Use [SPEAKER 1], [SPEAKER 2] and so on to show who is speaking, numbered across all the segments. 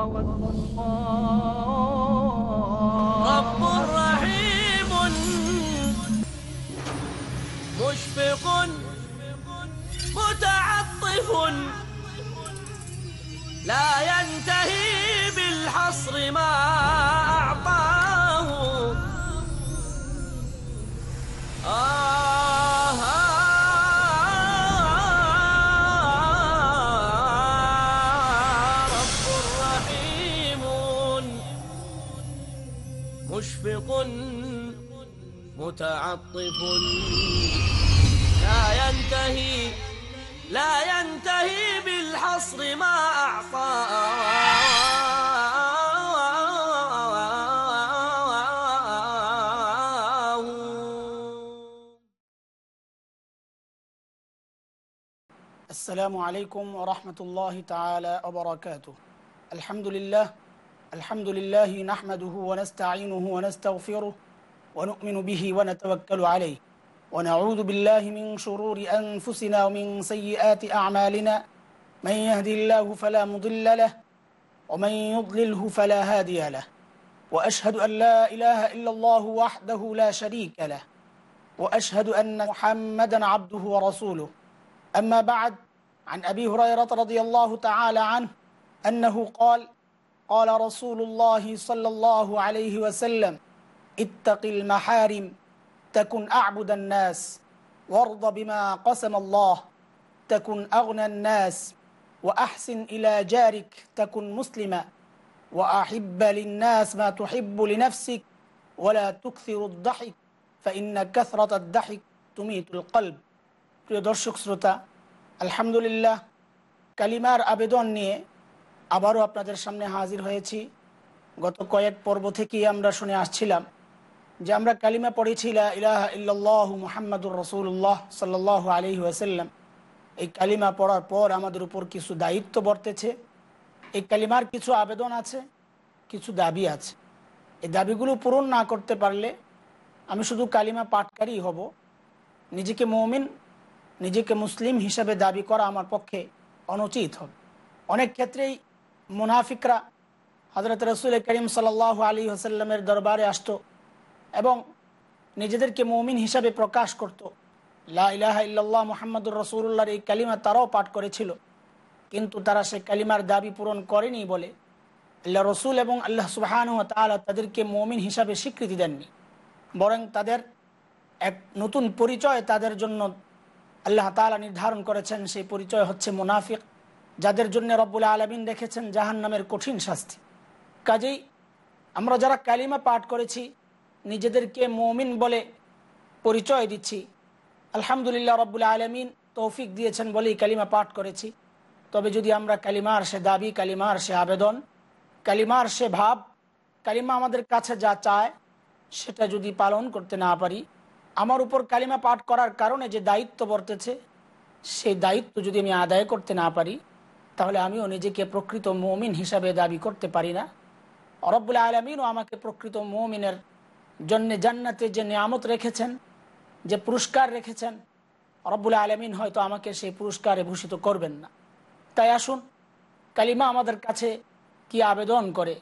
[SPEAKER 1] فوق الطاق متعطف. لا ينتهي لا ينتهي بالحصر ما أعطاه
[SPEAKER 2] السلام عليكم ورحمة الله تعالى وبركاته. الحمد لله الحمد لله نحمده ونستعينه ونستغفره ونؤمن به ونتوكل عليه. ونعوذ بالله من شرور أنفسنا ومن سيئات أعمالنا. من يهدي الله فلا مضل له ومن يضلله فلا هادي له. وأشهد أن لا إله إلا الله وحده لا شريك له. وأشهد أن محمدا عبده ورسوله. أما بعد عن أبي هريرة رضي الله تعالى عنه أنه قال قال رسول الله صلى الله عليه وسلم اتق المحارم تكن أعبد الناس وارض بما قسم الله تكن أغنى الناس وأحسن إلى جارك تكن مسلما وأحب للناس ما تحب لنفسك ولا تكثر الضحك فإن كثرة الضحك تميت القلب প্রিয় দর্শক শ্রোতা আলহামদুলিল্লাহ কালিমার আবেদন নিয়ে আবারও আপনাদের সামনে হাজির হয়েছি। গত কয়েক পর্ব থেকেই আমরা শুনে আসছিলাম যে আমরা কালিমা পড়েছি ইলাহা ইল্লাল্লাহ মুহাম্মাদুর রসুল্লাহ সাল্লাহ আলী ওয়াসাল্লাম। এই কালিমা পড়ার পর আমাদের উপর কিছু দায়িত্ব বর্তেছে। এই কালিমার কিছু আবেদন আছে, কিছু দাবি আছে। এই দাবিগুলো পূরণ না করতে পারলে আমি শুধু কালিমা পাঠকারী হব। নিজেকে মৌমিন, নিজেকে মুসলিম হিসাবে দাবি করা আমার পক্ষে অনুচিত হবে। অনেক ক্ষেত্রেই মুনাফিকরা হজরত রসুল করিম সাল আলী হাসাল্লামের দরবারে আসত এবং নিজেদেরকে মৌমিন হিসাবে প্রকাশ করত। লা ইল্লাল্লাহ মোহাম্মদুর রসুল্লাহর এই কালিমা তারাও পাঠ করেছিল। কিন্তু তারা সে কালিমার দাবি পূরণ করেনি বলে আল্লাহ রসুল এবং আল্লাহ সুবাহান তালা তাদেরকে মৌমিন হিসাবে স্বীকৃতি দেননি। বরং তাদের এক নতুন পরিচয় তাদের জন্য আল্লাহ তালা নির্ধারণ করেছেন। সেই পরিচয় হচ্ছে মুনাফিক। যাদের জন্য রব্বুল আলমিন রেখেছেন জাহান নামের কঠিন শাস্তি। কাজেই আমরা যারা কালিমা পাঠ করেছি, নিজেদেরকে মমিন বলে পরিচয় দিচ্ছি। আলহামদুলিল্লাহ রব্বুল আলমিন তৌফিক দিয়েছেন বলেই কালিমা পাঠ করেছি। তবে যদি আমরা কালিমার সে দাবি, কালিমার সে আবেদন, কালিমার সে ভাব, কালিমা আমাদের কাছে যা চায়, সেটা যদি পালন করতে না পারি, আমার উপর কালিমা পাঠ করার কারণে যে দায়িত্ব বর্তেছে, সেই দায়িত্ব যদি আমি আদায় করতে না পারি তাহলে আমিও নিজেকে প্রকৃত মৌমিন হিসাবে দাবি করতে পারি না। রব্বুল আলমিনও আমাকে প্রকৃত মৌমিনের জন্যে জান্নাতে যে নিয়ামত রেখেছেন, যে পুরস্কার রেখেছেন, রব্বুল আলমিন হয়তো আমাকে সেই পুরস্কারে ভূষিত করবেন না। তাই আসুন, কালিমা আমাদের কাছে কি আবেদন করে?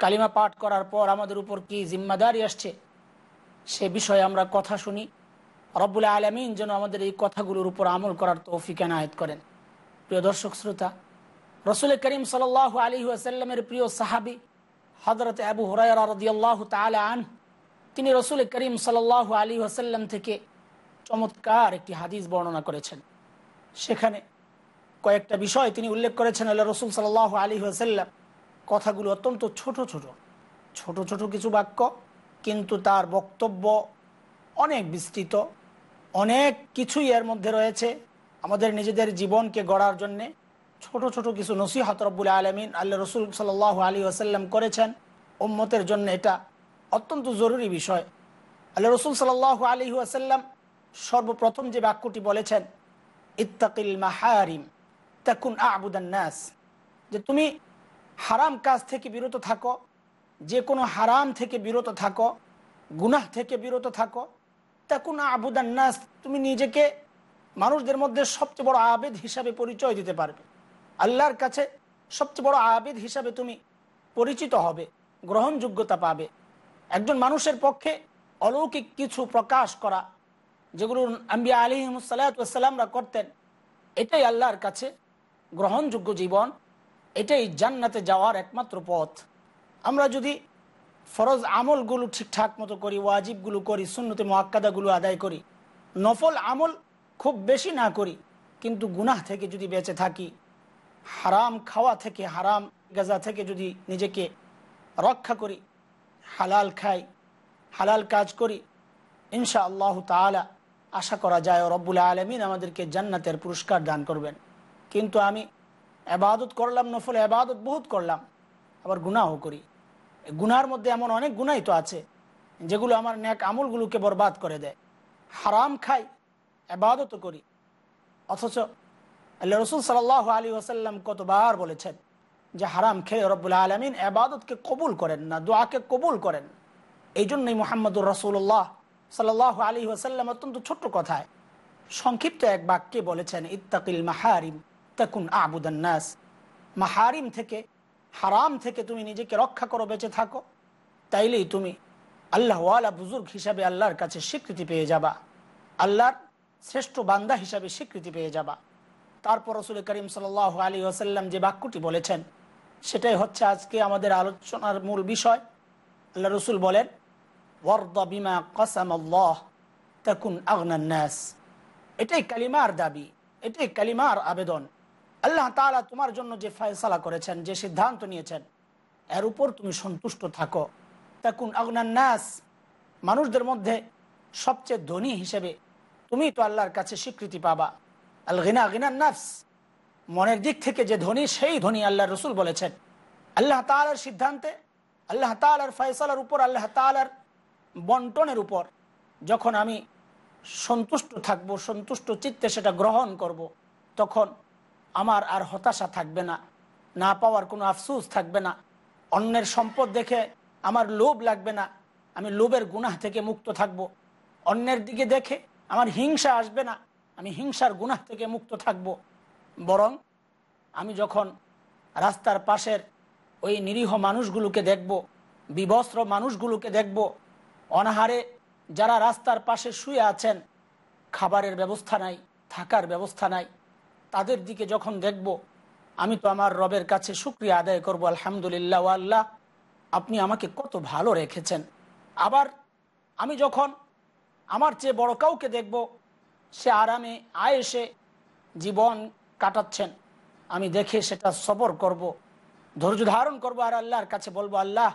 [SPEAKER 2] কালিমা পাঠ করার পর আমাদের উপর কি জিম্মাদারি আসছে? সে বিষয়ে আমরা কথা শুনি। রব্বুল আলমিন যেন আমাদের এই কথাগুলোর উপর আমল করার তৌফিক এনায়ত করেন। প্রিয় দর্শক, শ্রোতা রসুল করিম সাল আলী আসাল্লামের প্রিয় সাহাবি হজরত আবু হরাইরা রদিয়াল্লাহ আন তিনি রসুল করিম সাল আলী আসাল্লাম থেকে চমৎকার একটি হাদিস বর্ণনা করেছেন। সেখানে কয়েকটা বিষয় তিনি উল্লেখ করেছেন আল্লাহ রসুল সাল আলী আসাল্লাম কথাগুলো অত্যন্ত ছোট ছোট। ছোট ছোট কিছু বাক্য, কিন্তু তার বক্তব্য অনেক বিস্তৃত। অনেক কিছুই এর মধ্যে রয়েছে আমাদের নিজেদের জীবনকে গড়ার জন্যে। ছোট ছোট কিছু নসিহত রব্বুল আলমিন আল্লাহ রসুল সাল আলী আসাল্লাম করেছেন। উম্মতের জন্য এটা অত্যন্ত জরুরি বিষয়। আল্লাহ রসুল সাল আলী আসাল্লাম সর্বপ্রথম যে বাক্যটি বলেছেন, ইত্তাকিল মাহারিম, তাকুন আবুদান নাস যে তুমি হারাম কাজ থেকে বিরত থাকো, যে কোনো হারাম থেকে বিরত থাকো, গুনাহ থেকে বিরত থাকো। তাকুন আবুদান নাস, তুমি নিজেকে মানুষদের মধ্যে সবচেয়ে বড় আবেদ হিসাবে পরিচয় দিতে পারবে। আল্লাহর কাছে সবচেয়ে বড় আবেদ হিসাবে তুমি পরিচিত হবে, গ্রহণযোগ্যতা পাবে। একজন মানুষের পক্ষে অলৌকিক কিছু প্রকাশ করা যেগুলো আম্বিয়া আলী সাল্লাতামরা করতেন, এটাই আল্লাহর কাছে গ্রহণযোগ্য জীবন, এটাই জান্নাতে যাওয়ার একমাত্র পথ। আমরা যদি ফরজ আমলগুলো ঠিকঠাক মতো করি, ওয়াজিবগুলো করি, সুন্নতে মোয়াক্কাদাগুলো আদায় করি, নফল আমল খুব বেশি না করি, কিন্তু গুনাহ থেকে যদি বেঁচে থাকি হারাম খাওয়া থেকে, হারাম গাজা থেকে যদি নিজেকে রক্ষা করি, হালাল খাই, হালাল কাজ করি ইনশা আল্লাহ তালা আশা করা যায় রব্বুল আলমিন আমাদেরকে জান্নাতের পুরস্কার দান করবেন। কিন্তু আমি আবাদত করলাম, নফল আবাদত বহুত করলাম, আবার গুনাহও করি। গুনার মধ্যে এমন অনেক গুনাই তো আছে, যেগুলো আমার ন্যাক আমলগুলোকে বরবাদ করে দেয়। হারাম খাই আবাদত করি, অথচ আল্লাহ রসুল সাল আলী ওসাল্লাম কতবার বলেছেন যে হারাম খেয়ে রব্বুল আলমিন আবাদতকে কবুল করেন না, দোয়াকে কবুল করেন। এই জন্যই মোহাম্মদুর রসুল্লাহ সাল্লাহ আলী ওসাল্লাম অত্যন্ত ছোট্ট কথায় সংক্ষিপ্ত এক বাক্যে বলেছেন, ইত্তাকিল মাহারিম, তাকুন আবুদান্নাস মাহারিম থেকে, হারাম থেকে তুমি নিজেকে রক্ষা করো, বেঁচে থাকো। তাইলেই তুমি আল্লাহওয়ালা বুজুর্গ হিসাবে আল্লাহর কাছে স্বীকৃতি পেয়ে যাবা। আল্লাহর শ্রেষ্ঠ বান্দা হিসাবে স্বীকৃতি পেয়ে যাবা। তারপর রসুল করিম সাল আলী ওসাল্লাম যে বাক্যটি বলেছেন, সেটাই হচ্ছে আজকে আমাদের আলোচনার মূল বিষয়। আল্লাহ রসুল বলেন, ওয়ার্দ বিমা কসাম এটাই কালিমার দাবি, এটাই কালিমার আবেদন। আল্লাহ তালা তোমার জন্য যে ফয়সালা করেছেন, যে সিদ্ধান্ত নিয়েছেন, এর উপর তুমি সন্তুষ্ট থাকো। তাকুন আগনান্নাস মানুষদের মধ্যে সবচেয়ে ধনী হিসেবে তুমি তো আল্লাহর কাছে স্বীকৃতি পাবা। আল গিনা গিনার নাফস মনের দিক থেকে যে ধনী, সেই ধনী আল্লাহ রসুল বলেছেন আল্লাহ তালার সিদ্ধান্তে, আল্লাহ তালার ফয়সালার উপর, আল্লাহ তালার বন্টনের উপর যখন আমি সন্তুষ্ট থাকব, সন্তুষ্ট চিত্তে সেটা গ্রহণ করব। তখন আমার আর হতাশা থাকবে না না পাওয়ার কোনো আফসুস থাকবে না, অন্যের সম্পদ দেখে আমার লোভ লাগবে না, আমি লোভের গুনাহ থেকে মুক্ত থাকব। অন্যের দিকে দেখে আমার হিংসা আসবে না আমি হিংসার গুনাহ থেকে মুক্ত থাকব। বরং আমি যখন রাস্তার পাশের ওই নিরীহ মানুষগুলোকে দেখব, বিবস্ত্র মানুষগুলোকে দেখব, অনাহারে যারা রাস্তার পাশে শুয়ে আছেন, খাবারের ব্যবস্থা নাই, থাকার ব্যবস্থা নাই, তাদের দিকে যখন দেখব, আমি তো আমার রবের কাছে শুক্রিয়া আদায় করব, আলহামদুলিল্লাহ আল্লাহ, আপনি আমাকে কত ভালো রেখেছেন আবার আমি যখন আমার চেয়ে বড় কাউকে দেখব সে আরামে আয়েসে জীবন কাটাচ্ছেন। আমি দেখে সেটা সবর করব। ধৈর্য ধারণ করব আর আল্লাহর কাছে বলব, আল্লাহ,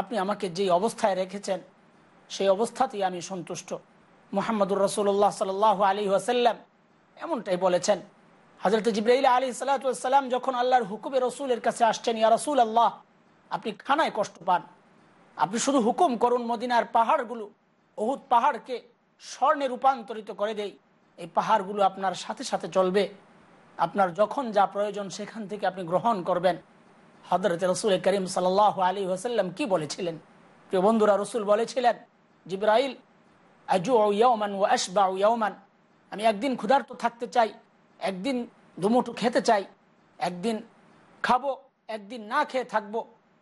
[SPEAKER 2] আপনি আমাকে যেই অবস্থায় রেখেছেন, সেই অবস্থাতেই আমি সন্তুষ্ট। মোহাম্মদুর রসুল্লাহ সাল আলী ওয়াসাল্লাম এমনটাই বলেছেন। হজরত জিব্রাইল আলী সাল্লাতাম যখন আল্লাহর হুকুমে রসুলের কাছে আসছেন, ইয়া রসুল আল্লাহ আপনি খানায় কষ্ট পান। আপনি শুধু হুকুম করুন মদিনার পাহাড়গুলো বহুত পাহাড়কে স্বর্ণে রূপান্তরিত করে দেই। এই পাহাড়গুলো আপনার সাথে সাথে চলবে। আপনার যখন যা প্রয়োজন সেখান থেকে আপনি গ্রহণ করবেন। হজরত রসুল করিম সাল আলী ওসাল্লাম কি বলেছিলেন? প্রিয় বন্ধুরা, রসুল বলেছিলেন, জিব্রাইল আজু ইয়মান ও আশবা ইয়মান আমি একদিন ক্ষুধার্ত থাকতে চাই, একদিন দুমুঠু খেতে চাই, একদিন খাব, একদিন না খেয়ে থাকব।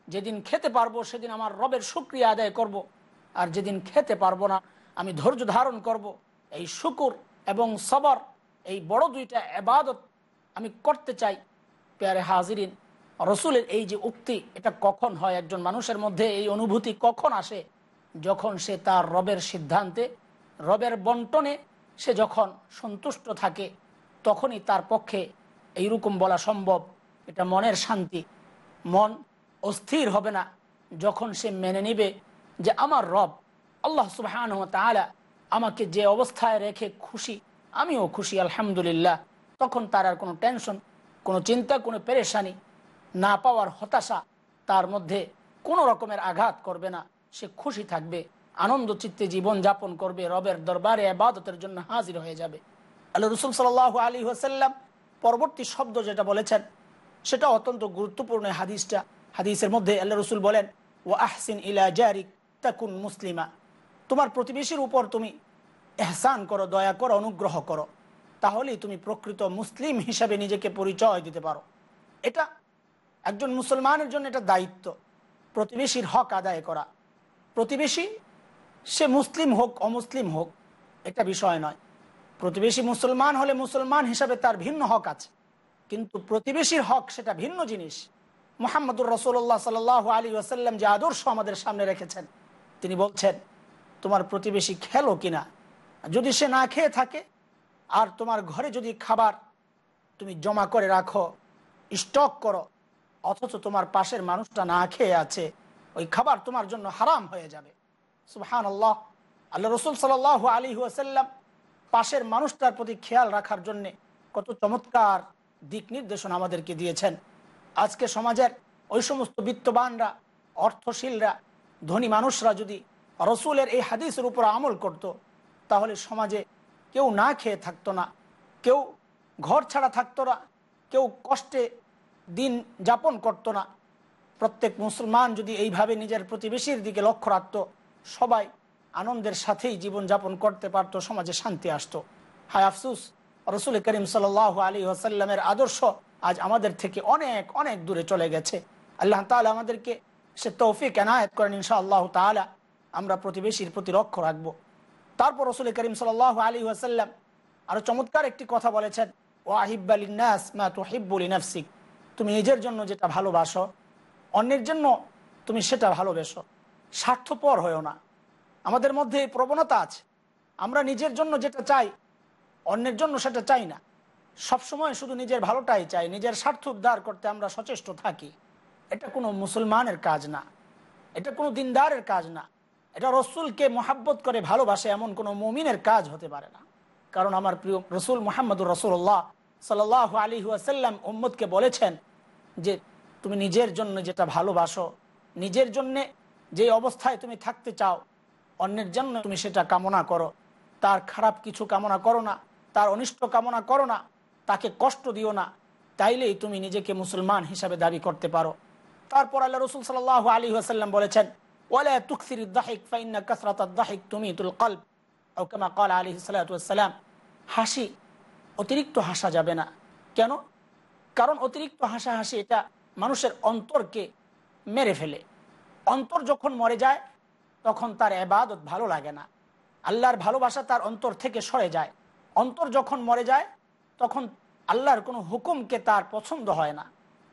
[SPEAKER 2] যেদিন খেতে পারব, সেদিন আমার রবের শুক্রিয়া আদায় করব। আর যেদিন খেতে পারব না আমি ধৈর্য ধারণ করব। এই শুকুর এবং সবর, এই বড় দুইটা এবাদত আমি করতে চাই। পেয়ারে হাজিরিন, রসুলের এই যে উক্তি, এটা কখন হয়? একজন মানুষের মধ্যে এই অনুভূতি কখন আসে? যখন সে তার রবের সিদ্ধান্তে, রবের বন্টনে সে যখন সন্তুষ্ট থাকে, তখনই তার পক্ষে এইরকম বলা সম্ভব। এটা মনের শান্তি। মন অস্থির হবে না যখন সে মেনে নিবে যে আমার রব আল্লাহ সুবাহান তালা আমাকে যে অবস্থায় রেখে খুশি, আমিও খুশি, আলহামদুলিল্লাহ। তখন তার আর কোনো টেনশন, কোনো চিন্তা, কোনো পেরেশানি না পাওয়ার হতাশা তার মধ্যে কোনো রকমের আঘাত করবে না। সে খুশি থাকবে, আনন্দ চিত্তে জীবন যাপন করবে, রবের দরবারে আবাদতের জন্য হাজির হয়ে যাবে। আল্লাহ রসুল সাল আলী হাসাল্লাম পরবর্তী শব্দ যেটা বলেছেন, সেটা অত্যন্ত গুরুত্বপূর্ণ হাদিসটা। হাদিসের মধ্যে আল্লাহ রসুল বলেন ও আহসিন ইলা জারিক, তাকুন মুসলিমা। তোমার প্রতিবেশীর উপর তুমি এহসান করো, দয়া করো, অনুগ্রহ করো। তাহলেই তুমি প্রকৃত মুসলিম হিসাবে নিজেকে পরিচয় দিতে পারো। এটা একজন মুসলমানের জন্য এটা দায়িত্ব। প্রতিবেশীর হক আদায় করা। প্রতিবেশী, সে মুসলিম হোক, অমুসলিম হোক, এটা বিষয় নয়। প্রতিবেশী মুসলমান হলে মুসলমান হিসাবে তার ভিন্ন হক আছে। কিন্তু প্রতিবেশীর হক সেটা ভিন্ন জিনিস। মোহাম্মদুর রসুল্লাহ সাল আলী ওয়াসাল্লাম যে আদর্শ আমাদের সামনে রেখেছেন, তিনি বলছেন তোমার প্রতিবেশী খেলো কিনা? যদি সে না খেয়ে থাকে, আর তোমার ঘরে যদি খাবার তুমি জমা করে রাখো, স্টক করো, অথচ তোমার পাশের মানুষটা না খেয়ে আছে, ওই খাবার তোমার জন্য হারাম হয়ে যাবে। সুবহান আল্লাহ আল্লাহ রসুল সাল আলী ওয়াসাল্লাম পাশের মানুষটার প্রতি খেয়াল রাখার জন্যে কত চমৎকার দিক নির্দেশনা আমাদেরকে দিয়েছেন। আজকে সমাজের ওই সমস্ত বিত্তবানরা, অর্থশীলরা, ধনী মানুষরা যদি রসুলের এই হাদিসের উপর আমল করত, তাহলে সমাজে কেউ না খেয়ে থাকতো না, কেউ ঘর ছাড়া থাকতো না, কেউ কষ্টে দিন যাপন করতো না। প্রত্যেক মুসলমান যদি এইভাবে নিজের প্রতিবেশীর দিকে লক্ষ্য রাখত, সবাই আনন্দের সাথেই জীবন যাপন করতে পারত, সমাজে শান্তি আসতো। হায় আফসুস, রসুল করিম সাল আলী আসাল্লামের আদর্শ আজ আমাদের থেকে অনেক অনেক দূরে চলে গেছে। আল্লাহ তালা আমাদেরকে সে তৌফিক এনায়ত করেন ইনশা আল্লাহ তালা আমরা প্রতিবেশীর প্রতি লক্ষ্য রাখব। তারপর রসুল করিম সাল আলী আসাল্লাম আরও চমৎকার একটি কথা বলেছেন ও ইনাফসিক তুমি নিজের জন্য যেটা ভালোবাসো, অন্যের জন্য তুমি সেটা ভালোবেসো। স্বার্থপর হয়েও না। আমাদের মধ্যে এই প্রবণতা আছে। আমরা নিজের জন্য যেটা চাই, অন্যের জন্য সেটা চাই না। সবসময় শুধু নিজের ভালোটাই চাই, নিজের স্বার্থ উদ্ধার করতে আমরা সচেষ্ট থাকি। এটা কোনো মুসলমানের কাজ না। এটা কোনো দিনদারের কাজ না। এটা রসুলকে মোহাব্বত করে ভালোবাসে এমন কোনো মমিনের কাজ হতে পারে না। কারণ আমার প্রিয় রসুল মোহাম্মদুর রসুল্লাহ সাল আলী আসাল্লাম উম্মদকে বলেছেন যে, তুমি নিজের জন্য যেটা ভালোবাসো, নিজের জন্যে যে অবস্থায় তুমি থাকতে চাও, অন্যের জন্য তুমি সেটা কামনা করো। তার খারাপ কিছু কামনা করো না, তার অনিষ্ট কামনা করো না, তাকে কষ্ট দিও না। তাইলেই তুমি নিজেকে মুসলমান হিসাবে দাবি করতে পারো। তারপর আল্লাহ রসুল সাল আলী আসাল্লাম বলেছেন ওয়ালা তুকসির দাহিক ফাইন্না কাসরাত দাহিক তুমি তুল কল্প ওকামা কল আলী সালাতাম হাসি অতিরিক্ত হাসা যাবে না। কেন? কারণ অতিরিক্ত হাসাহাসি এটা মানুষের অন্তরকে মেরে ফেলে। অন্তর যখন মরে যায়, তখন তার এবাদত ভালো লাগে না। আল্লাহর ভালোবাসা তার অন্তর থেকে সরে যায়। অন্তর যখন মরে যায়, তখন আল্লাহর কোনো হুকুমকে তার পছন্দ হয় না।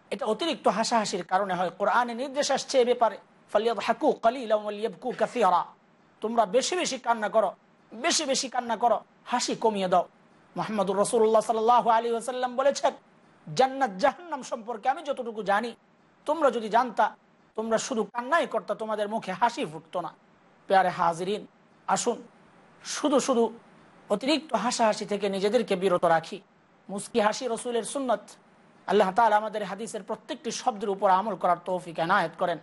[SPEAKER 2] এটা অতিরিক্ত হাসাহাসির কারণে হয়। কোরআনে নির্দেশ আসছে এ ব্যাপারে। ফালিয়াদ হাকু কালিলাবকু কাসিয়ারা তোমরা বেশি বেশি কান্না করো, বেশি বেশি কান্না করো, হাসি কমিয়ে দাও। মোহাম্মদুর রসুল্লাহ সাল আলী আসাল্লাম বলেছেন, জান্নাত জাহান্নাম সম্পর্কে আমি যতটুকু জানি, তোমরা যদি জানতা, তোমরা শুধু কান্নাই করতা, তোমাদের মুখে হাসি ফুটতো না। পেয়ারে হাজরিন, আসুন, শুধু শুধু অতিরিক্ত হাসাহাসি থেকে নিজেদেরকে বিরত রাখি। মুস্কি হাসি রসুলের সুন্নত, আল্লাহ তালা আমাদের হাদিসের প্রত্যেকটি শব্দের উপর আমল করার তৌফিক এনায়ত করেন।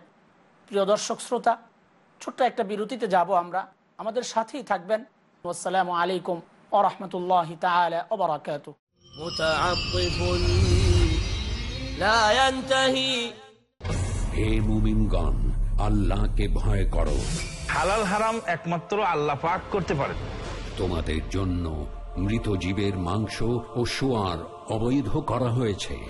[SPEAKER 2] প্রিয় দর্শক শ্রোতা ছোট্ট একটা বিরতিতে যাব আমরা। আমাদের সাথেই থাকবেন। আসসালামু আলাইকুম ও রহমতুল্লাহ
[SPEAKER 1] তালাকাত
[SPEAKER 3] হে মুমিনগণ আল্লাহকে ভয় করো।
[SPEAKER 4] হালাল হারাম একমাত্র আল্লাহ করতে
[SPEAKER 3] তোমাদের জন্য মৃত জীবের মাংস ও সোয়ার অবৈধ করা হয়েছে।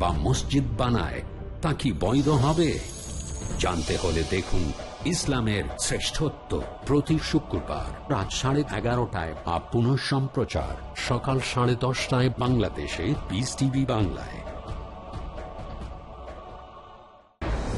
[SPEAKER 3] বা মসজিদ বানায়, তা কি বৈধ হবে? জানতে হলে দেখুন ইসলামের শ্রেষ্ঠত্ব প্রতি শুক্রবার রাত সাড়ে এগারোটায় বা সম্প্রচার সকাল সাড়ে দশটায় বাংলাদেশে বিস টিভি বাংলায়।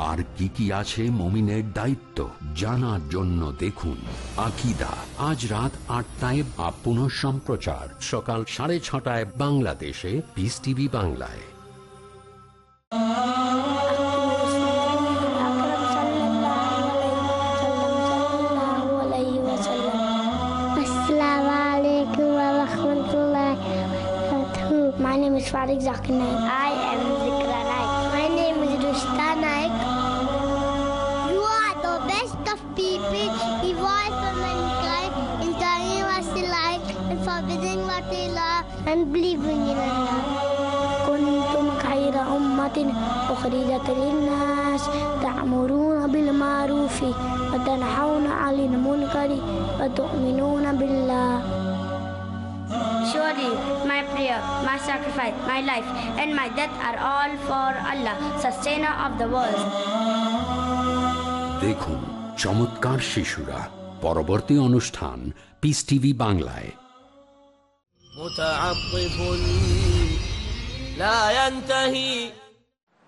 [SPEAKER 3] আর কি কি আছে মমিনের দায়িত্ব জানার জন্য দেখুন। আকিদা আজ রাত আটটায় আপন সম্প্রচার সকাল সাড়ে ছটায় বাংলাদেশে পিস টিভি বাংলায়।
[SPEAKER 5] My name. I am the love and believing in Allah. كنتم خير أمة أخرجت للناس تأمرون بالمعروف وتنحون عن المنكر وتؤمنون بالله
[SPEAKER 6] Surely my prayer, my sacrifice, my life, and my death are all for Allah, sustainer of the world.
[SPEAKER 3] দেখুন চমৎকার শিশুরা পরবর্তী অনুষ্ঠান পিস টিভি বাংলায়
[SPEAKER 1] متعطف لا ينتهي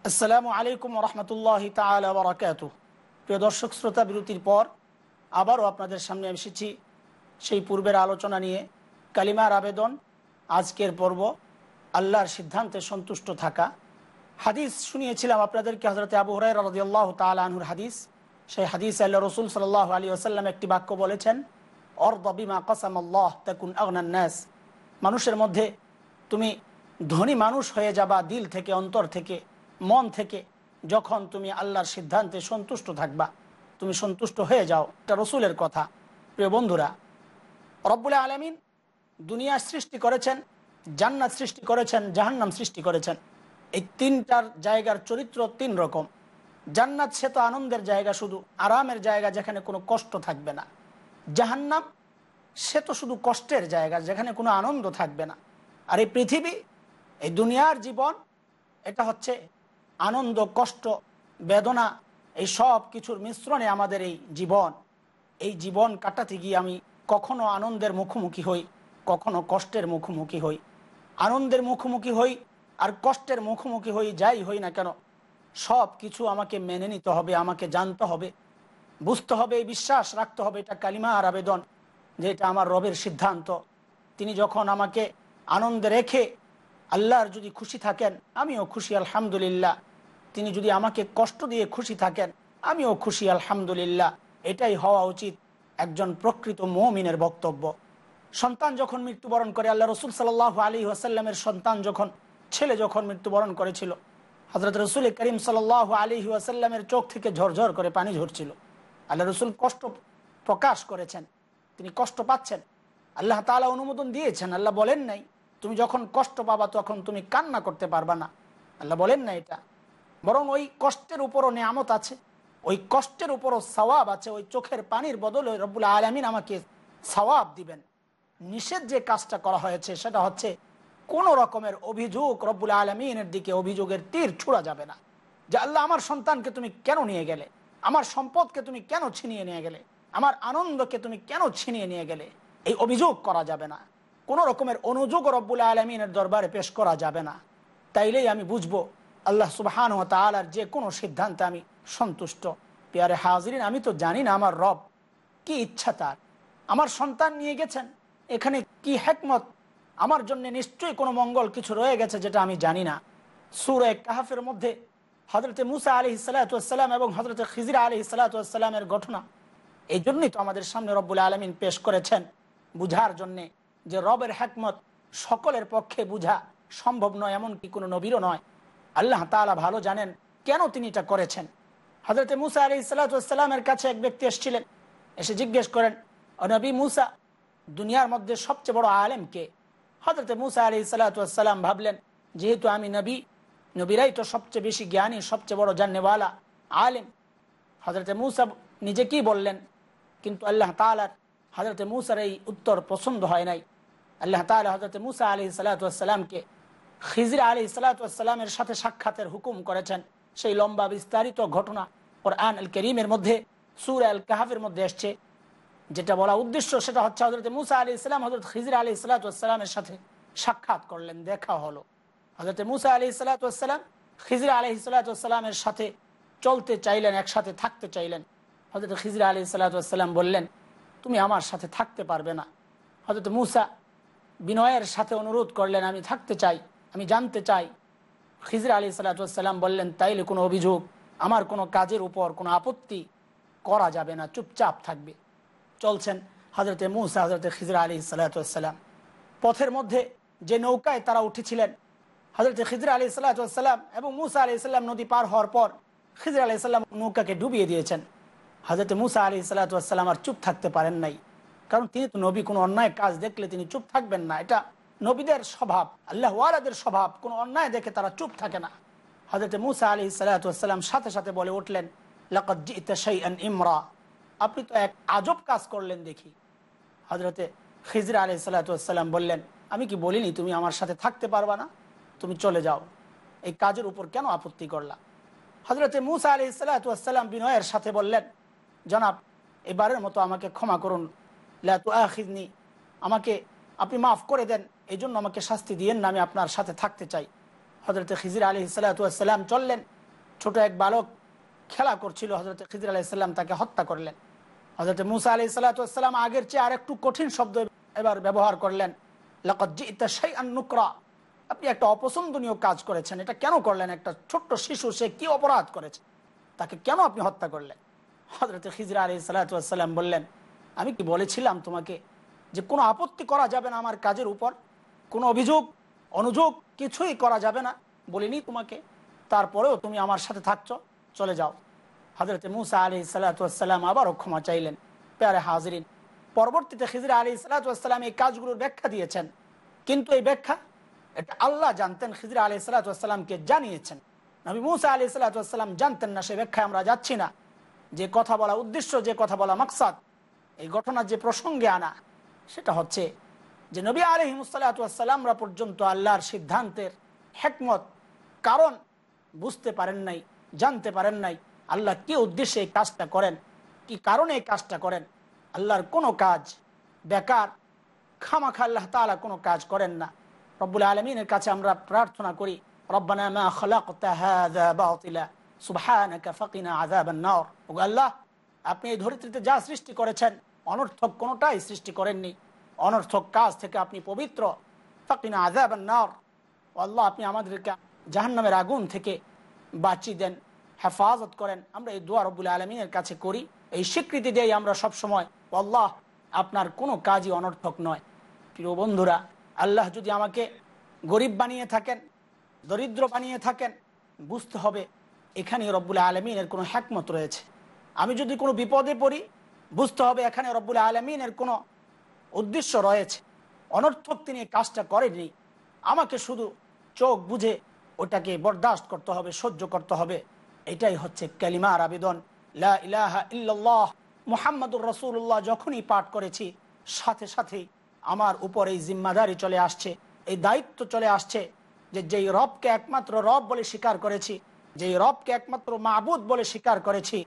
[SPEAKER 2] আসসালামু আলাইকুম রহমতুল্লাহ তালা বরাকাত প্রিয় দর্শক, শ্রোতা বিরতির পর আবারও আপনাদের সামনে এসেছি সেই পূর্বের আলোচনা নিয়ে। কালিমার আবেদন, আজকের পর্ব, আল্লাহর সিদ্ধান্তে সন্তুষ্ট থাকা। হাদিস শুনিয়েছিলাম আপনাদেরকে হজরত আবু হরাই রদিয়াল্লাহ তালাহুর হাদিস। সেই হাদিস আল্লাহ রসুল সাল্লাহ আলী আসাল্লাম একটি বাক্য বলেছেন অর দবিমা কাসাম আল্লাহ তাকুন আগনান্নাস মানুষের মধ্যে তুমি ধনী মানুষ হয়ে যাবা দিল থেকে, অন্তর থেকে, মন থেকে, যখন তুমি আল্লাহর সিদ্ধান্তে সন্তুষ্ট থাকবা। তুমি সন্তুষ্ট হয়ে যাও। এটা রসুলের কথা। প্রিয় বন্ধুরা, রব্বুল আলমিন দুনিয়া সৃষ্টি করেছেন, জান্নাত সৃষ্টি করেছেন, জাহান্নাম সৃষ্টি করেছেন। এই তিনটার জায়গার চরিত্র তিন রকম। জান্নাত সে তো আনন্দের জায়গা শুধু, আরামের জায়গা যেখানে কোনো কষ্ট থাকবে না। জাহান্নাম সে তো শুধু কষ্টের জায়গা, যেখানে কোনো আনন্দ থাকবে না। আর এই পৃথিবী, এই দুনিয়ার জীবন, এটা হচ্ছে আনন্দ, কষ্ট, বেদনা, এই সব কিছুর মিশ্রণে আমাদের এই জীবন। এই জীবন কাটাতে গিয়ে আমি কখনো আনন্দের মুখোমুখি হই, কখনো কষ্টের মুখোমুখি হই। আনন্দের মুখোমুখি হই আর কষ্টের মুখোমুখি হই, যাই হই না কেন, সব কিছু আমাকে মেনে নিতে হবে, আমাকে জানতে হবে, বুঝতে হবে, এই বিশ্বাস রাখতে হবে, এটা কালিমা আর আবেদন। যে এটা আমার রবের সিদ্ধান্ত। তিনি যখন আমাকে আনন্দে রেখে আল্লাহর যদি খুশি থাকেন, আমিও খুশি, আলহামদুলিল্লাহ। তিনি যদি আমাকে কষ্ট দিয়ে খুশি থাকেন, আমিও খুশি, আলহামদুলিল্লাহ। এটাই হওয়া উচিত একজন প্রকৃত মৌমিনের বক্তব্য। সন্তান যখন মৃত্যুবরণ করে, আল্লাহ রসুল সাল্লাহ আলী আসাল্লামের সন্তান যখন, ছেলে যখন মৃত্যুবরণ করেছিল হজরত রসুল করিম সাল্লাহ আলী আসাল্লামের চোখ থেকে ঝরঝর করে পানি ঝরছিল। আল্লাহ রসুল কষ্ট প্রকাশ করেছেন। তিনি কষ্ট পাচ্ছেন। আল্লাহ তালা অনুমোদন দিয়েছেন, আল্লাহ বলেন নাই, তুমি যখন কষ্ট পাবা তখন তুমি কান্না করতে পারবা না। আল্লাহ বলেন না এটা। বরং ওই কষ্টের উপরও নেয়ামত আছে, ওই কষ্টের উপরও সওয়াব আছে, ওই চোখের পানির বদলে রব্বুল আলমিন আমাকে সওয়াব দিবেন। নিষেধ যে কাজটা করা হয়েছে সেটা হচ্ছে, কোন রকমের অভিযোগ রব্বুল আলমিনের দিকে অভিযোগের তীর ছুড়া যাবে না। যে আল্লাহ আমার সন্তানকে তুমি কেন নিয়ে গেলে? আমার সম্পদকে তুমি কেন ছিনিয়ে নিয়ে গেলে? আমার আনন্দকে তুমি কেন ছিনিয়ে নিয়ে গেলে? এই অভিযোগ করা যাবে না। কোন রকমের অনুযোগ রব্বুল আলমিনের দরবারে পেশ করা যাবে না। তাইলেই আমি বুঝব আল্লাহ সুবাহান ও তালার যে কোনো সিদ্ধান্তে আমি সন্তুষ্ট। পেয়ারে হাজরিন, আমি তো জানি না আমার রব কি ইচ্ছা তার। আমার সন্তান নিয়ে গেছেন, এখানে কি হেকমত? আমার জন্য নিশ্চয়ই কোনো মঙ্গল কিছু রয়ে গেছে যেটা আমি জানি না। সুর কাহাফের মধ্যে হজরতে মুসা আলি সালাতাম এবং হজরতে খিজিরা আলি সালাতামের ঘটনা এই জন্যই তো আমাদের সামনে রব্বুল আলমিন পেশ করেছেন বুঝার জন্যে যে রবের হেকমত সকলের পক্ষে বুঝা সম্ভব নয়, এমনকি কোনো নবীরও নয়। আল্লাহ তালা ভালো জানেন কেন তিনি এটা করেছেন। হজরতে মুসা আলি সালাতামের কাছে এক ব্যক্তি এসেছিলেন, এসে জিজ্ঞেস করেন নবী মুসা, দুনিয়ার মধ্যে সবচেয়ে বড় আলেম কে? হজরতে মুসা আলি সালাতাম ভাবলেন, যেহেতু আমি নবী, নবীরাই তো সবচেয়ে বেশি জ্ঞানী, সবচেয়ে বড় জানেওয়ালা আলেম। হজরতে মুসা নিজে কি বললেন কিন্তু আল্লাহ তালার হজরতে মুসার এই উত্তর পছন্দ হয় নাই। আল্লাহ তালা হজরত মুসা আলি সালাতামকে খিজরা আলি সালাতামের সাথে সাক্ষাতের হুকুম করেছেন। সেই লম্বা বিস্তারিত ঘটনা ওর আন আল করিমের মধ্যে, সুর আল কাহাফের মধ্যে এসছে যেটা বলা উদ্দেশ্য সেটা হচ্ছে হজরত মুসা আলি ইসলাম হজরত খিজরা আলি সালাতামের সাথে সাক্ষাৎ করলেন, দেখা হলো। হজরত মুসা আলি সালাতাম খিজরা আলি সালাতামের সাথে চলতে চাইলেন, একসাথে থাকতে চাইলেন। হজরত খিজরা আলি সালাতাম বললেন, তুমি আমার সাথে থাকতে পারবে না। হজরত মুসা বিনয়ের সাথে অনুরোধ করলেন, আমি থাকতে চাই, আমি জানতে চাই। খিজরা আলি সালাতাম বললেন, তাইলে কোনো অভিযোগ, আমার কোনো কাজের উপর কোনো আপত্তি করা যাবে না, চুপচাপ থাকবে। চলছেন হজরতে মুসা হজরতে খিজরা আলী সালাতাম পথের মধ্যে যে নৌকায় তারা উঠেছিলেন হজরতে খিজরা আলী সাল্লাম এবং মুসা আলি সাল্লাম নদী পার হওয়ার পর খিজরা আলি সাল্লাম নৌকাকে ডুবিয়ে দিয়েছেন। হজরতে মুসা আলি সাল্লাতাম আর চুপ থাকতে পারেন নাই। কারণ তিনি তো নবী, কোনো অন্যায় কাজ দেখলে তিনি চুপ থাকবেন না। এটা নবীদের স্বভাব, আল্লাহ ওয়ালাদের স্বভাব, কোনো অন্যায় দেখে তারা চুপ থাকে না। হজরত মুসা আলি সাল্লাতাম সাথে সাথে বলে উঠলেন ইমরা আপনি তো এক আজব কাজ করলেন দেখি। হজরতে খিজরা আলি সাল্লাতাম বললেন, আমি কি বলিনি তুমি আমার সাথে থাকতে পারবা না? তুমি চলে যাও। এই কাজের উপর কেন আপত্তি করলা? হজরতে মুসা আলি সাল্লাতাম বিনয়ের সাথে বললেন জনাব, এবারের মতো আমাকে ক্ষমা করুন। লাখিজনি আমাকে আপনি মাফ করে দেন এই জন্য আমাকে শাস্তি দিয়েন না, আমি আপনার সাথে থাকতে চাই। হজরত খিজির আলি সাল্লাতাম চললেন, ছোট এক বালক খেলা করছিল হজরত খিজির আলাইসাল্লাম তাকে হত্যা করলেন। হজরত মুসা আলি সাল্লাতাম আগের চেয়ে আর একটু কঠিন শব্দ এবার ব্যবহার করলেন। নুকরা, আপনি একটা অপছন্দনীয় কাজ করেছেন, এটা কেন করলেন? একটা ছোট্ট শিশু, সে কি অপরাধ করেছে? তাকে কেন আপনি হত্যা করলেন? হজরত খিজরা আলি সাল্লাতাম বললেন, আমি কি বলেছিলাম তোমাকে যে কোনো আপত্তি করা যাবে না আমার কাজের উপর? কোনো অভিযোগ, অনুযোগ কিছুই করা যাবে না। বলিনি তোমাকে। তারপরেও তুমি আমার সাথে থাকছ। চলে যাও। হজরত মুসা আলি সাল্লাতাম আবারও ক্ষমা চাইলেন। প্যারে হাজরিন, পরবর্তীতে খিজরা আলী সাল্লাতাম এই কাজগুলোর ব্যাখ্যা দিয়েছেন। কিন্তু এই ব্যাখ্যা, এটা আল্লাহ জানতেন, খিজরা আলি সাল্লাতামকে জানিয়েছেন। নবী মুসা আলি সাল্লাতাম জানতেন না, সে ব্যাখ্যায় আমরা যাচ্ছি না। যে কথা বলা উদ্দেশ্য, যে কথা বলা মাকসাদ, এই ঘটনার যে প্রসঙ্গে আনা, সেটা হচ্ছে যে নবী আলহিমসাল্লাতামরা পর্যন্ত আল্লাহর সিদ্ধান্তের হেকমত, কারণ বুঝতে পারেন নাই, জানতে পারেন নাই আল্লাহ কি উদ্দেশ্যে এই কাজটা করেন, কি কারণে এই কাজটা করেন। আল্লাহর কোনো কাজ বেকার, খামাখা আল্লাহ তালা কোনো কাজ করেন না। রব্বুল আলমিনের কাছে আমরা প্রার্থনা করি, রব্বানা মা খালাকতা হাযা বাতিলা। ও আল্লাহ, আপনি এই ধরিত্রীতে যা সৃষ্টি করেছেন, অনর্থক কোনোটাই সৃষ্টি করেননি। অনর্থক কাজ থেকে আপনি পবিত্র। ফাকিনা নার। ও আল্লাহ, আপনি আমাদেরকে জাহান্নামের আগুন থেকে বাঁচিয়ে দেন, হেফাজত করেন। আমরা এই দোয়া রব্বুল আলমিনের কাছে করি। এই স্বীকৃতি দেই আমরা সব সময় আল্লাহ, আপনার কোনো কাজই অনর্থক নয়। প্রিয় বন্ধুরা, আল্লাহ যদি আমাকে গরিব বানিয়ে থাকেন, দরিদ্র বানিয়ে থাকেন, বুঝতে হবে এখানে রব্বুল আলমিনের কোনো হ্যাকমত রয়েছে। আমি যদি কোনো বিপদে পড়ি, বুঝতে হবে এখানে রব্বুল আলমিনের কোনো উদ্দেশ্য রয়েছে। অনর্থক তিনি কাজটা করেননি। আমাকে শুধু চোখ বুঝে ওটাকে বরদাস্ত করতে হবে, সহ্য করতে হবে। এটাই হচ্ছে ক্যালিমার আবেদন। লা ইলাহা রসুল্লাহ যখনই পাঠ করেছি, সাথে সাথে আমার উপর এই জিম্মাদারি চলে আসছে, এই দায়িত্ব চলে আসছে যে যেই রবকে একমাত্র রব বলে স্বীকার করেছি যেই রবকে একমাত্র মাবুদ বলে স্বীকার করেছি,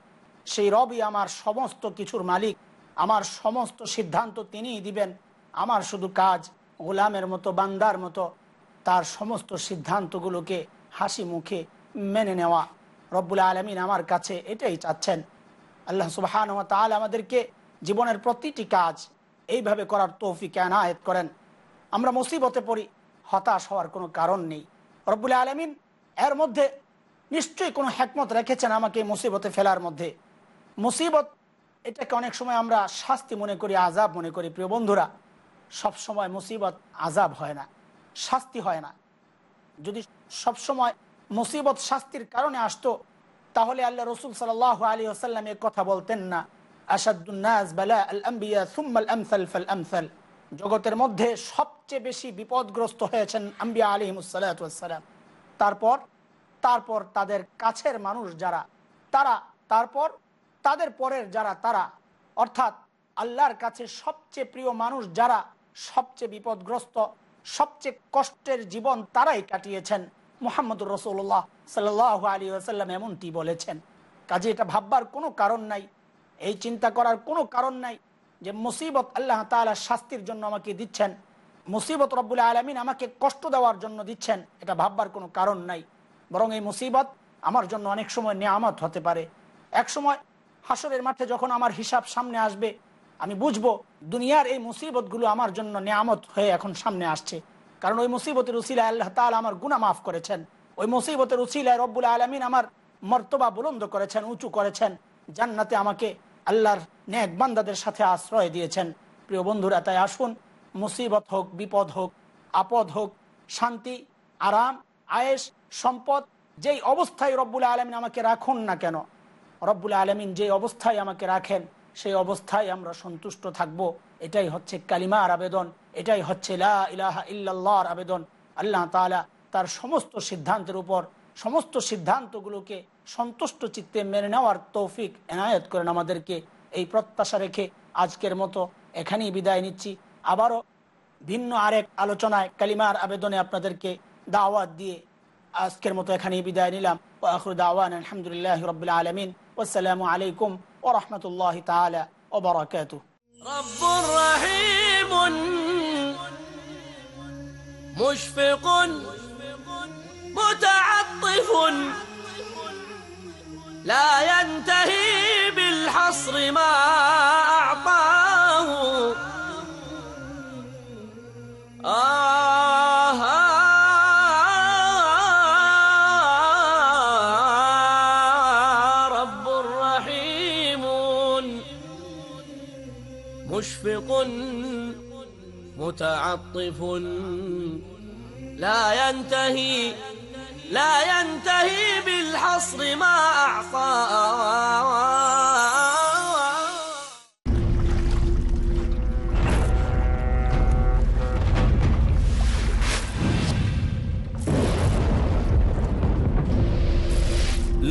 [SPEAKER 2] সেই রবই আমার সমস্ত কিছুর মালিক। আমার সমস্ত সিদ্ধান্ত তিনিই দিবেন। আমার শুধু কাজ গোলামের মতো, বান্দার মতো, তার সমস্ত সিদ্ধান্তগুলোকে হাসি মুখে মেনে নেওয়া। রব্বুল আলমিন আমার কাছে এটাই চাচ্ছেন। আল্লাহ সুবাহান তাল আমাদেরকে জীবনের প্রতিটি কাজ এইভাবে করার তৌফিক, এনায়েত করেন। আমরা মুসিবতে পড়ি, হতাশ হওয়ার কোনো কারণ নেই। রব্বুল আলমিন এর মধ্যে নিশ্চয়ই কোনো হ্যাকমত রেখেছেন আমাকে মুসিবতে ফেলার মধ্যে। মুসিবত এটাকে অনেক সময় আমরা শাস্তি মনে করি আজাব মনে করি। প্রিয় বন্ধুরা, সব সময় মুসিবত আজাব হয় না, শাস্তি হয় না। যদি সব সময় মুসিবত শাস্তির কারণে আসতো, তাহলে আল্লাহ রসুল সাল আলী আসাল্লাম কথা বলতেন না। আসাদুন্নাস জগতের মধ্যে সবচেয়ে বেশি বিপদগ্রস্ত হয়েছেন আম্বিয়া আলী মুসাল্লাম তারপর তারপর তাদের কাছের মানুষ যারা, তারা তারপর, তাদের পরের যারা তারা। অর্থাৎ আল্লাহর কাছে সবচেয়ে প্রিয় মানুষ যারা, সবচেয়ে বিপদগ্রস্ত, সবচেয়ে কষ্টের জীবন তারাই কাটিয়েছেন। মোহাম্মদুর রসুল্লাহ সাল আলী আসাল্লাম এমনটি বলেছেন। কাজে এটা ভাববার কোনো কারণ নাই, এই চিন্তা করার কোনো কারণ নাই যে মুসিবত আল্লাহ তালা শাস্তির জন্য আমাকে দিচ্ছেন। মুসিবত রব্বুল আলমিন আমাকে কষ্ট দেওয়ার জন্য দিচ্ছেন, এটা ভাববার কোনো কারণ নাই। বরং এই মুসিবত আমার জন্য অনেক সময় নিয়ামত হতে পারে। এক সময় হাসরের মাঠে যখন আমার হিসাব সামনে আসবে, আমি বুঝব দুনিয়ার এই মুসিবতগুলো আমার জন্য নিয়ামত হয়ে এখন সামনে আসছে। কারণ ওই মুসিবতের উসিলায় আল্লাহ তালা আমার গুণা মাফ করেছেন। ওই মুসিবতের উসিলায় রব্বুল আলমিন আমার মর্তবা বুলন্দ করেছেন, উঁচু করেছেন, জান্নাতে আমাকে আল্লাহর নেক বান্দাদের সাথে আশ্রয় দিয়েছেন। প্রিয় বন্ধুরা, তাই আসুন, মুসিবত হোক, বিপদ হোক, আপদ হোক, শান্তি, আরাম আয়েস সম্পদ, যেই অবস্থায় রব্বুল আলমিন আমাকে রাখুন না কেন? রব্বুল আলমিন যে অবস্থায় আমাকে রাখেন, সেই অবস্থায় আমরা সন্তুষ্ট থাকব। এটাই হচ্ছে কালিমার আবেদন, এটাই হচ্ছে লা ইলাহা ইল্লাল্লাহর আবেদন। আল্লাহ তালা তার সমস্ত সিদ্ধান্তের উপর সমস্ত সিদ্ধান্তগুলোকে সন্তুষ্ট চিত্তে মেনে নেওয়ার তৌফিক এনায়ত করেন আমাদেরকে। এই প্রত্যাশা রেখে আজকের মতো এখানেই বিদায় নিচ্ছি। আবারও ভিন্ন আরেক আলোচনায় কালিমার আবেদনে আপনাদেরকে দাওয়াত দিয়ে আজকের মতো এখানেই বিদায় নিলাম ও আখরু দাওয়ান আলহামদুলিল্লাহ রবিল আলমিন আসসালামু আলাইকুম ও রহমতুল্লাহ তালা ও বরাকাত
[SPEAKER 1] رب رحيم مشفق متعطف لا ينتهي بالحصر ما متعطف لا ينتهي لا ينتهي بالحصر ما أعطى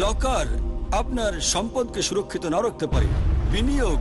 [SPEAKER 7] লকার আপনার সম্পদকে সুরক্ষিত না রাখতে পারে বিনিয়োগ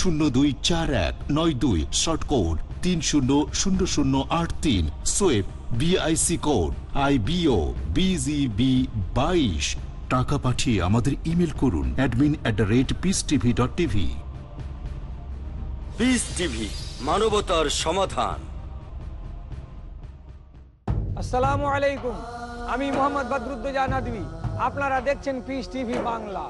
[SPEAKER 8] শূন্য দুই চার এক নয় দুই শর্ট কোড তিন শূন্য শূন্য শূন্য আট তিন সোয়েব BIC code I BO BGB বাইশ। টাকা পাঠিয়ে আমাদের ইমেল করুন admin at the rate peace TV dot TV
[SPEAKER 7] peace TV মানবতার সমাধান।
[SPEAKER 9] আসসালামু আলাইকুম আমি মোহাম্মদ বদরুদ্দোজা নদী আপনারা দেখছেন পিস টিভি বাংলা।